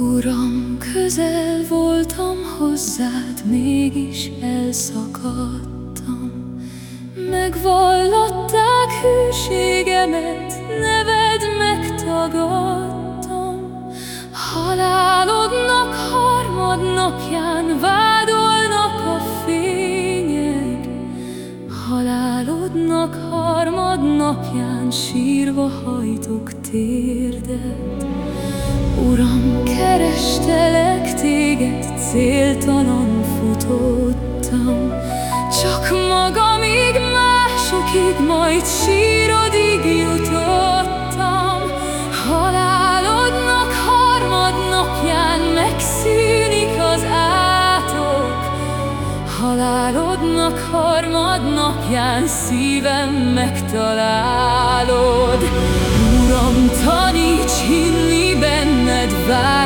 Uram, közel voltam hozzád, mégis elszakadtam. Megvallatták hűségemet, neved megtagadtam. Halálodnak harmadnapján vádolnak a fényed. Halálodnak harmadnapján sírva hajtok térdet. Uram, kerestelek téged, céltalan futottam. Csak magamig, másokig, majd sírodig jutottam. Halálodnak harmadnapján megszűnik az átok. Halálodnak harmadnapján szívem megtalálod. Uram, taníts hinni benned, vár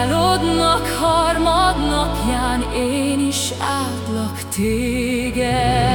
Szálodnak, harmadnapján én is átlak téged.